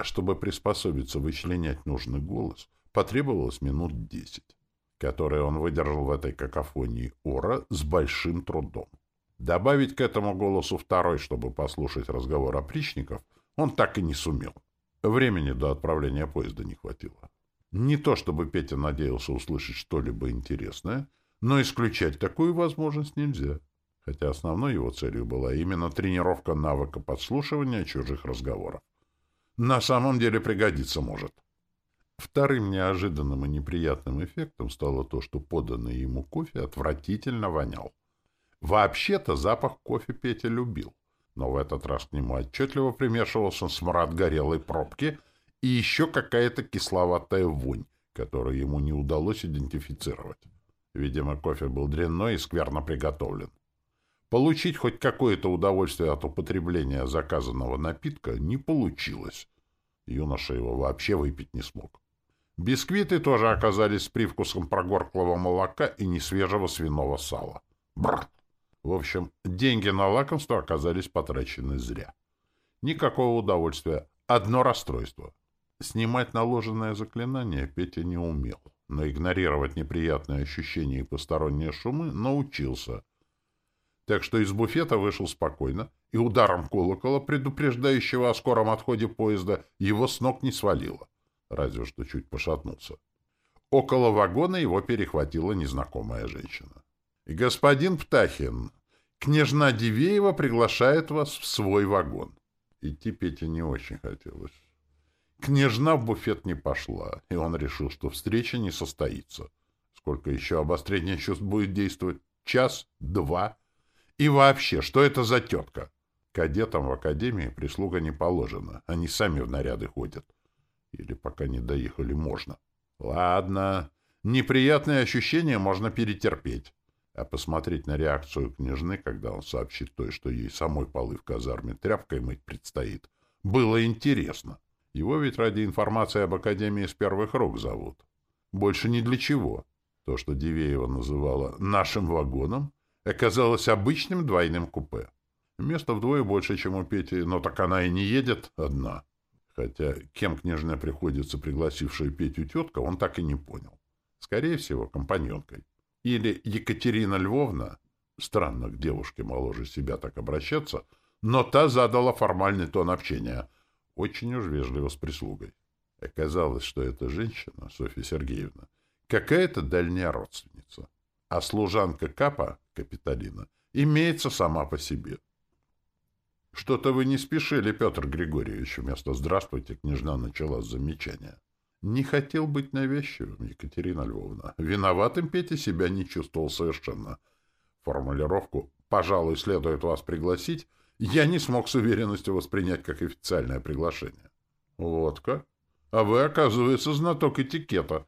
Чтобы приспособиться вычленять нужный голос, потребовалось минут десять, которые он выдержал в этой какофонии ора с большим трудом. Добавить к этому голосу второй, чтобы послушать разговор опричников, он так и не сумел. Времени до отправления поезда не хватило. Не то чтобы Петя надеялся услышать что-либо интересное, но исключать такую возможность нельзя, хотя основной его целью была именно тренировка навыка подслушивания чужих разговоров. На самом деле пригодиться может. Вторым неожиданным и неприятным эффектом стало то, что поданный ему кофе отвратительно вонял. Вообще-то запах кофе Петя любил, но в этот раз к нему отчетливо примешивался смрад горелой пробки и еще какая-то кисловатая вонь, которую ему не удалось идентифицировать. Видимо, кофе был дрянной и скверно приготовлен. Получить хоть какое-то удовольствие от употребления заказанного напитка не получилось. Юноша его вообще выпить не смог. Бисквиты тоже оказались с привкусом прогорклого молока и несвежего свиного сала. Бррр! В общем, деньги на лакомство оказались потрачены зря. Никакого удовольствия, одно расстройство. Снимать наложенное заклинание Петя не умел, но игнорировать неприятные ощущения и посторонние шумы научился. Так что из буфета вышел спокойно, и ударом колокола, предупреждающего о скором отходе поезда, его с ног не свалило разве что чуть пошатнулся. Около вагона его перехватила незнакомая женщина. «Господин Птахин, княжна Дивеева приглашает вас в свой вагон». Идти Пете не очень хотелось. Княжна в буфет не пошла, и он решил, что встреча не состоится. Сколько еще обострение чувств будет действовать? Час? Два? И вообще, что это за тетка? Кадетам в академии прислуга не положена, они сами в наряды ходят. Или пока не доехали, можно. Ладно, неприятные ощущения можно перетерпеть. А посмотреть на реакцию княжны, когда он сообщит той, что ей самой полы в казарме тряпкой мыть предстоит, было интересно. Его ведь ради информации об Академии с первых рук зовут. Больше ни для чего. То, что Дивеева называла «нашим вагоном», оказалось обычным двойным купе. Место вдвое больше, чем у Пети, но так она и не едет одна. Хотя кем княжна приходится пригласившая Петю тетка, он так и не понял. Скорее всего, компаньонкой. Или Екатерина Львовна, странно к девушке моложе себя так обращаться, но та задала формальный тон общения, очень уж вежливо с прислугой. Оказалось, что эта женщина, Софья Сергеевна, какая-то дальняя родственница, а служанка Капа, Капитолина, имеется сама по себе. Что-то вы не спешили, Петр Григорьевич, вместо «здравствуйте» княжна начала с замечания. Не хотел быть навязчивым, Екатерина Львовна. Виноватым Петя себя не чувствовал совершенно. Формулировку «пожалуй, следует вас пригласить» я не смог с уверенностью воспринять как официальное приглашение. Вот как? А вы, оказывается, знаток этикета.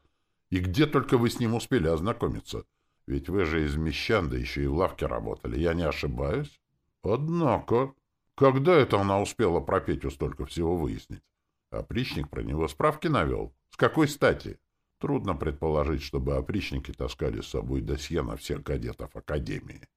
И где только вы с ним успели ознакомиться? Ведь вы же из Мещан, да еще и в лавке работали. Я не ошибаюсь? Однако... Когда это она успела про Петю столько всего выяснить? Опричник про него справки навел. С какой стати? Трудно предположить, чтобы опричники таскали с собой досье на всех кадетов Академии.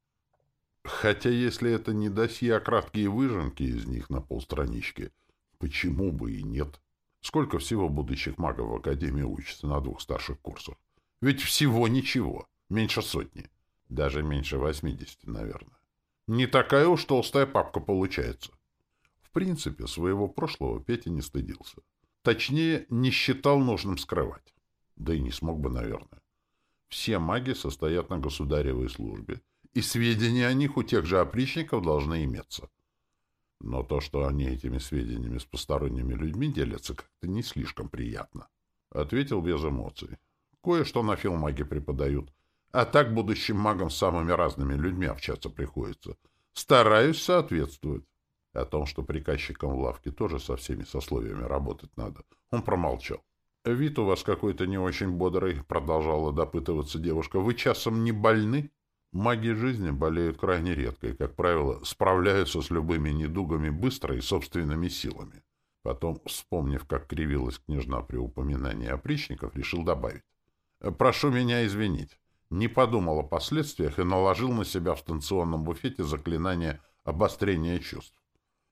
Хотя если это не досье, а краткие выжимки из них на полстранички, почему бы и нет? Сколько всего будущих магов в Академии учатся на двух старших курсах? Ведь всего ничего. Меньше сотни. Даже меньше восьмидесяти, наверное. Не такая уж толстая папка получается. В принципе, своего прошлого Петя не стыдился. Точнее, не считал нужным скрывать. Да и не смог бы, наверное. Все маги состоят на государевой службе, и сведения о них у тех же опричников должны иметься. Но то, что они этими сведениями с посторонними людьми делятся, как-то не слишком приятно. Ответил без эмоций. Кое-что на филмаге преподают, а так будущим магам с самыми разными людьми общаться приходится. Стараюсь соответствовать. О том, что приказчикам в лавке тоже со всеми сословиями работать надо, он промолчал. «Вид у вас какой-то не очень бодрый», — продолжала допытываться девушка. «Вы часом не больны?» Маги жизни болеют крайне редко и, как правило, справляются с любыми недугами быстро и собственными силами. Потом, вспомнив, как кривилась княжна при упоминании опричников, решил добавить. «Прошу меня извинить не подумал о последствиях и наложил на себя в станционном буфете заклинание обострения чувств.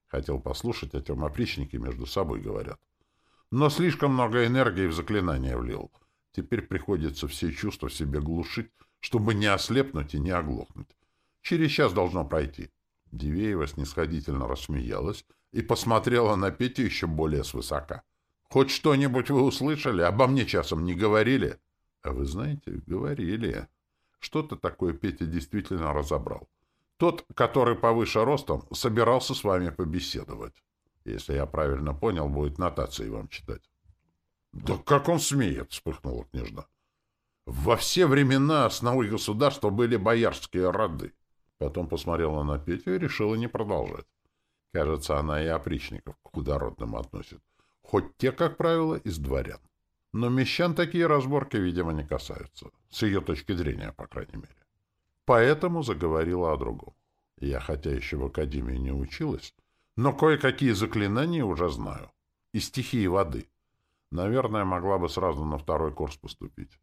Хотел послушать, о чем опричники между собой говорят. Но слишком много энергии в заклинание влил. Теперь приходится все чувства в себе глушить, чтобы не ослепнуть и не оглохнуть. Через час должно пройти. Дивеева снисходительно рассмеялась и посмотрела на Петю еще более свысока. «Хоть что-нибудь вы услышали? Обо мне часом не говорили?» А вы знаете, говорили. Что-то такое Петя действительно разобрал. Тот, который повыше ростом, собирался с вами побеседовать. Если я правильно понял, будет нотации вам читать. — Да как он смеет! — вспыхнула княжна. — Во все времена основы государства были боярские роды. Потом посмотрела на Петю и решила не продолжать. Кажется, она и опричников к худородным относит. Хоть те, как правило, из дворян. Но мещан такие разборки, видимо, не касаются. С ее точки зрения, по крайней мере. Поэтому заговорила о другом. Я, хотя еще в академии не училась, но кое-какие заклинания уже знаю. И стихии воды. Наверное, могла бы сразу на второй курс поступить.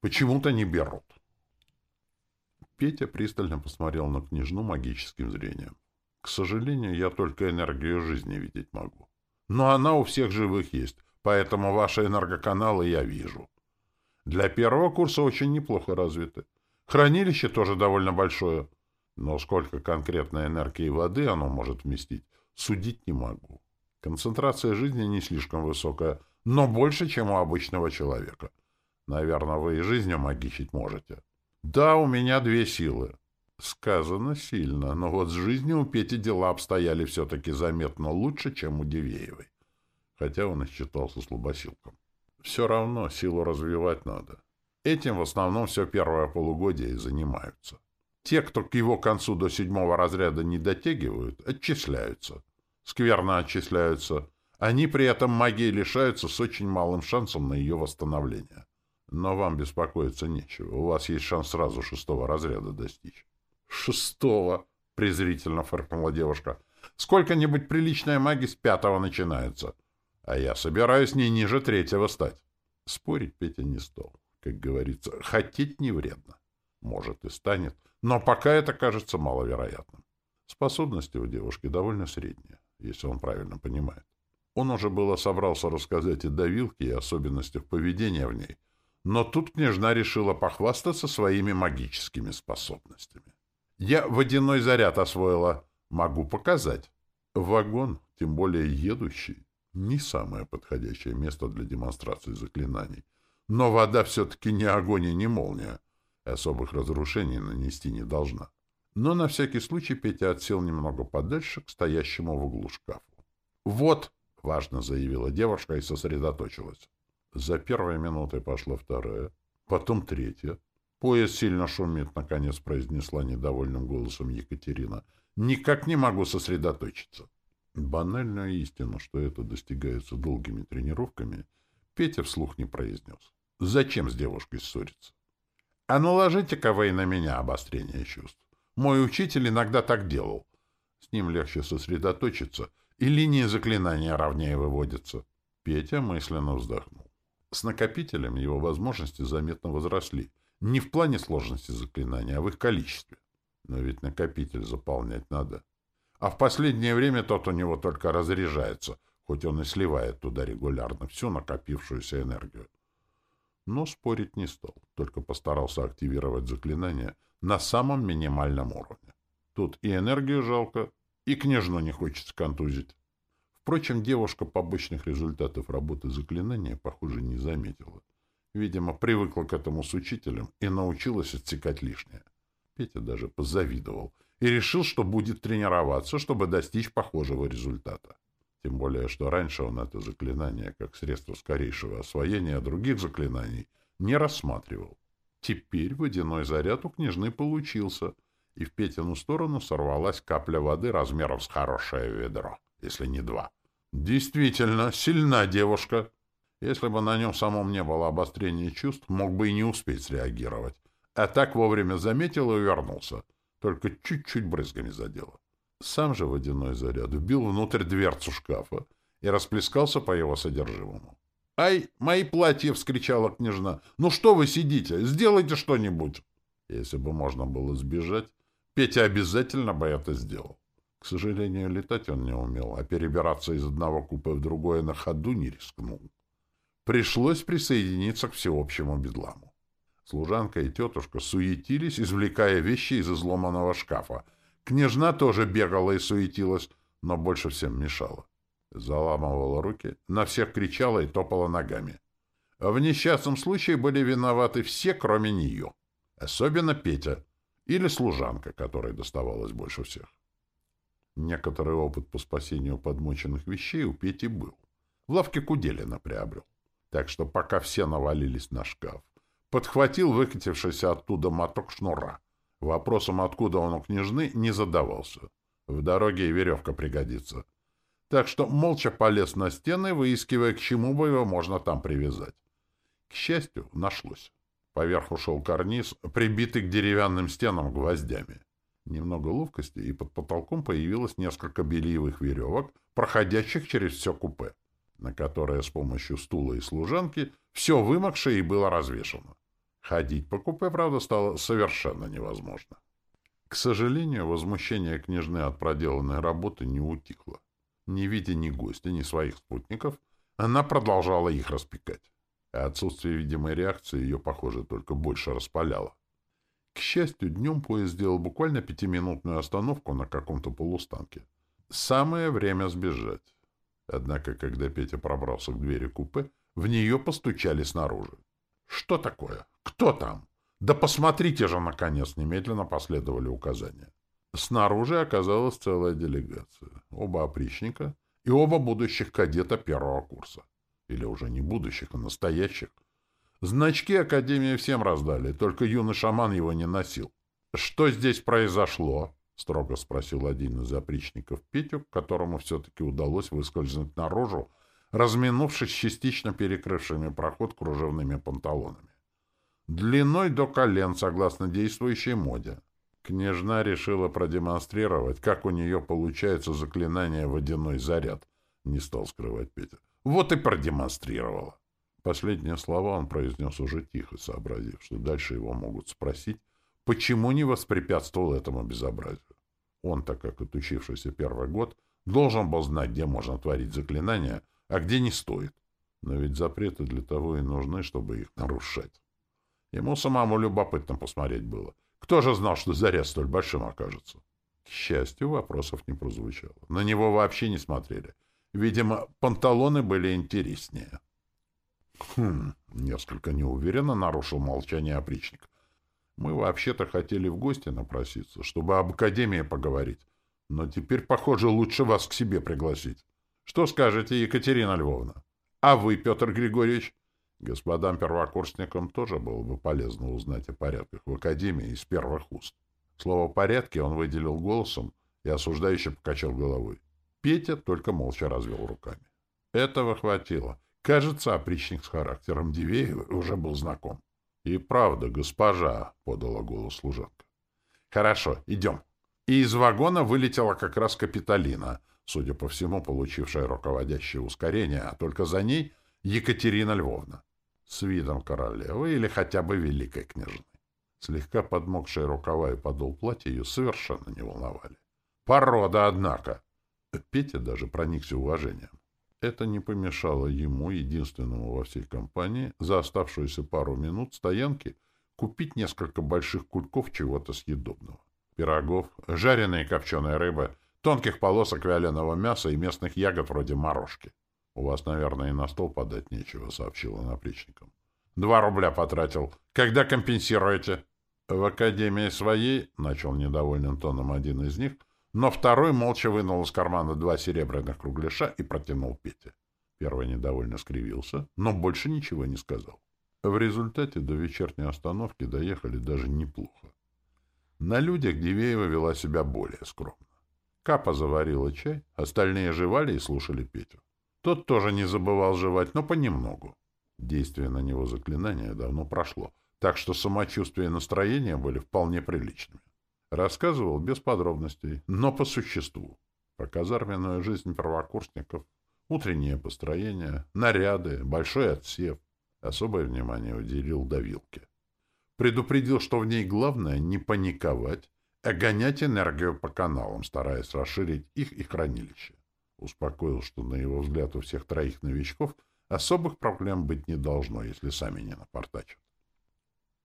Почему-то не берут. Петя пристально посмотрел на княжну магическим зрением. К сожалению, я только энергию жизни видеть могу. Но она у всех живых есть, поэтому ваши энергоканалы я вижу. Для первого курса очень неплохо развиты. Хранилище тоже довольно большое. Но сколько конкретной энергии воды оно может вместить, судить не могу. Концентрация жизни не слишком высокая, но больше, чем у обычного человека. Наверное, вы и жизнью магичить можете. Да, у меня две силы. Сказано сильно, но вот с жизнью у Пети дела обстояли все-таки заметно лучше, чем у Дивеевой хотя он и считался слабосилком. Все равно силу развивать надо. Этим в основном все первое полугодие и занимаются. Те, кто к его концу до седьмого разряда не дотягивают, отчисляются. Скверно отчисляются. Они при этом магии лишаются с очень малым шансом на ее восстановление. Но вам беспокоиться нечего. У вас есть шанс сразу шестого разряда достичь. «Шестого!» — презрительно фыркнула девушка. «Сколько-нибудь приличная магия с пятого начинается а я собираюсь не ниже третьего стать. Спорить Петя не стал. Как говорится, хотеть не вредно. Может и станет, но пока это кажется маловероятным. Способности у девушки довольно средние, если он правильно понимает. Он уже было собрался рассказать и давилке, и особенностях поведения в ней, но тут княжна решила похвастаться своими магическими способностями. «Я водяной заряд освоила. Могу показать. Вагон, тем более едущий, Не самое подходящее место для демонстрации заклинаний. Но вода все-таки не огонь и не молния. Особых разрушений нанести не должна. Но на всякий случай Петя отсел немного подальше к стоящему в углу шкафу. «Вот!» — важно заявила девушка и сосредоточилась. За первой минутой пошла вторая, потом третья. Поезд сильно шумит, — наконец произнесла недовольным голосом Екатерина. Никак не могу сосредоточиться. Банальную истину, что это достигается долгими тренировками, Петя вслух не произнес. Зачем с девушкой ссориться? А наложите-ка вы на меня обострение чувств. Мой учитель иногда так делал. С ним легче сосредоточиться, и линии заклинания ровнее выводятся. Петя мысленно вздохнул. С накопителем его возможности заметно возросли. Не в плане сложности заклинания, а в их количестве. Но ведь накопитель заполнять надо. А в последнее время тот у него только разряжается, хоть он и сливает туда регулярно всю накопившуюся энергию. Но спорить не стал, только постарался активировать заклинание на самом минимальном уровне. Тут и энергию жалко, и княжну не хочется контузить. Впрочем, девушка побочных результатов работы заклинания, похоже, не заметила. Видимо, привыкла к этому с учителем и научилась отсекать лишнее. Петя даже позавидовал и решил, что будет тренироваться, чтобы достичь похожего результата. Тем более, что раньше он это заклинание, как средство скорейшего освоения других заклинаний, не рассматривал. Теперь водяной заряд у княжны получился, и в Петину сторону сорвалась капля воды размером с хорошее ведро, если не два. Действительно, сильна девушка. Если бы на нем самом не было обострения чувств, мог бы и не успеть среагировать. А так вовремя заметил и вернулся. Только чуть-чуть брызгами задело. Сам же водяной заряд вбил внутрь дверцу шкафа и расплескался по его содержимому. «Ай, мои платья!» — вскричала княжна. «Ну что вы сидите? Сделайте что-нибудь!» Если бы можно было сбежать, Петя обязательно бы это сделал. К сожалению, летать он не умел, а перебираться из одного купе в другое на ходу не рискнул. Пришлось присоединиться к всеобщему бедламу. Служанка и тетушка суетились, извлекая вещи из изломанного шкафа. Княжна тоже бегала и суетилась, но больше всем мешала. Заламывала руки, на всех кричала и топала ногами. В несчастном случае были виноваты все, кроме нее. Особенно Петя или служанка, которой доставалось больше всех. Некоторый опыт по спасению подмоченных вещей у Пети был. В лавке Куделина приобрел. Так что пока все навалились на шкаф, подхватил выкатившийся оттуда моток шнура. Вопросом, откуда он у княжны, не задавался. В дороге и веревка пригодится. Так что молча полез на стены, выискивая, к чему бы его можно там привязать. К счастью, нашлось. Поверху шел карниз, прибитый к деревянным стенам гвоздями. Немного ловкости, и под потолком появилось несколько бельевых веревок, проходящих через все купе, на которое с помощью стула и служанки все вымокшее и было развешано. Ходить по купе, правда, стало совершенно невозможно. К сожалению, возмущение княжны от проделанной работы не утихло. Не видя ни гостя, ни своих спутников, она продолжала их распекать. А отсутствие видимой реакции ее, похоже, только больше распаляло. К счастью, днем поезд сделал буквально пятиминутную остановку на каком-то полустанке. Самое время сбежать. Однако, когда Петя пробрался к двери купе, в нее постучали снаружи. «Что такое? Кто там?» «Да посмотрите же, наконец!» Немедленно последовали указания. Снаружи оказалась целая делегация. Оба опричника и оба будущих кадета первого курса. Или уже не будущих, а настоящих. Значки Академии всем раздали, только юный шаман его не носил. — Что здесь произошло? — строго спросил один из опричников Петю, которому все-таки удалось выскользнуть наружу, разминувшись частично перекрывшими проход кружевными панталонами. Длиной до колен, согласно действующей моде. Княжна решила продемонстрировать, как у нее получается заклинание «Водяной заряд», — не стал скрывать Петя. Вот и продемонстрировала. Последние слова он произнес уже тихо, сообразив, что дальше его могут спросить, почему не воспрепятствовал этому безобразию. Он, так как отучившийся первый год, должен был знать, где можно творить заклинания, а где не стоит. Но ведь запреты для того и нужны, чтобы их нарушать. Ему самому любопытно посмотреть было. Кто же знал, что заряд столь большим окажется? К счастью, вопросов не прозвучало. На него вообще не смотрели. Видимо, панталоны были интереснее. Хм, несколько неуверенно нарушил молчание опричник. Мы вообще-то хотели в гости напроситься, чтобы об академии поговорить. Но теперь, похоже, лучше вас к себе пригласить. Что скажете, Екатерина Львовна? А вы, Петр Григорьевич? Господам первокурсникам тоже было бы полезно узнать о порядках в академии из первых уст. Слово «порядки» он выделил голосом и осуждающе покачал головой. Петя только молча развел руками. Этого хватило. Кажется, опричник с характером Дивеева уже был знаком. — И правда, госпожа, — подала голос служанка. — Хорошо, идем. И из вагона вылетела как раз Капитолина, судя по всему, получившая руководящее ускорение, а только за ней Екатерина Львовна. С видом королевы или хотя бы великой княжны. Слегка подмокшие рукава и подол платья ее совершенно не волновали. Порода, однако! Петя даже проникся уважением. Это не помешало ему, единственному во всей компании, за оставшуюся пару минут стоянки купить несколько больших кульков чего-то съедобного. Пирогов, жареной копченой рыбы, тонких полосок вяленого мяса и местных ягод вроде морожки. «У вас, наверное, и на стол подать нечего», — сообщила напричникам. «Два рубля потратил. Когда компенсируете?» «В академии своей», — начал недовольным тоном один из них, но второй молча вынул из кармана два серебряных кругляша и протянул Пете. Первый недовольно скривился, но больше ничего не сказал. В результате до вечерней остановки доехали даже неплохо. На людях Дивеева вела себя более скромно. Капа заварила чай, остальные жевали и слушали Петю. Тот тоже не забывал жевать, но понемногу. Действие на него заклинания давно прошло, так что самочувствие и настроение были вполне приличными. Рассказывал без подробностей, но по существу. Про казарменную жизнь первокурсников, утреннее построение, наряды, большой отсев. Особое внимание уделил давилке. Предупредил, что в ней главное не паниковать, гонять энергию по каналам, стараясь расширить их и хранилище. Успокоил, что, на его взгляд, у всех троих новичков особых проблем быть не должно, если сами не напортачат.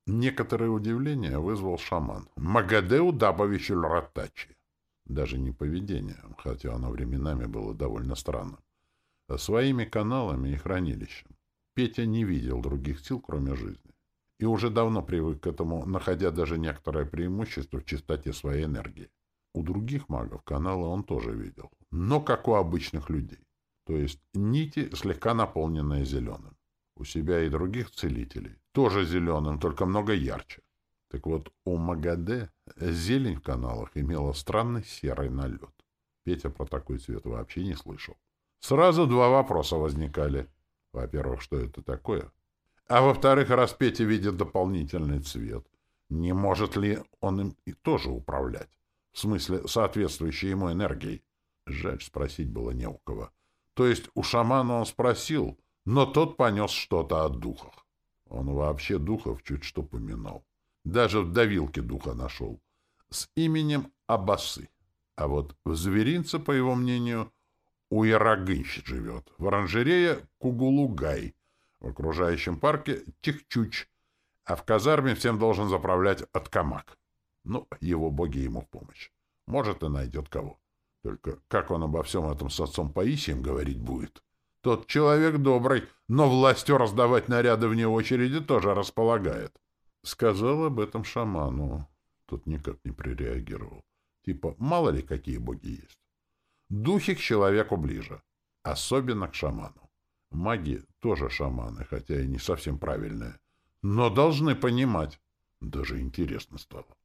Некоторое удивление вызвал шаман Магадеу Дабовичу Лратачи. Даже не поведением, хотя оно временами было довольно странным, а своими каналами и хранилищем. Петя не видел других сил, кроме жизни. И уже давно привык к этому, находя даже некоторое преимущество в чистоте своей энергии. У других магов канала он тоже видел, но как у обычных людей. То есть нити, слегка наполненные зеленым. У себя и других целителей. Тоже зеленым, только много ярче. Так вот, у Магаде зелень в каналах имела странный серый налет. Петя про такой цвет вообще не слышал. Сразу два вопроса возникали. Во-первых, что это такое? А во-вторых, раз Петя видит дополнительный цвет, не может ли он им и тоже управлять? В смысле, соответствующей ему энергией. Жаль, спросить было не у кого. То есть у шамана он спросил, но тот понес что-то о духах. Он вообще духов чуть что поминал. Даже в давилке духа нашел. С именем Абасы. А вот в зверинце, по его мнению, у Ярагынщ живет. В оранжерее Кугулугай. В окружающем парке Тихчуч. А в казарме всем должен заправлять Откамак. Ну, его боги ему в помощь. Может, и найдет кого. Только как он обо всем этом с отцом Паисием говорить будет? Тот человек добрый, но властью раздавать наряды вне очереди тоже располагает. Сказал об этом шаману. Тот никак не прореагировал. Типа, мало ли какие боги есть. Духи к человеку ближе. Особенно к шаману. Маги тоже шаманы, хотя и не совсем правильные. Но должны понимать. Даже интересно стало.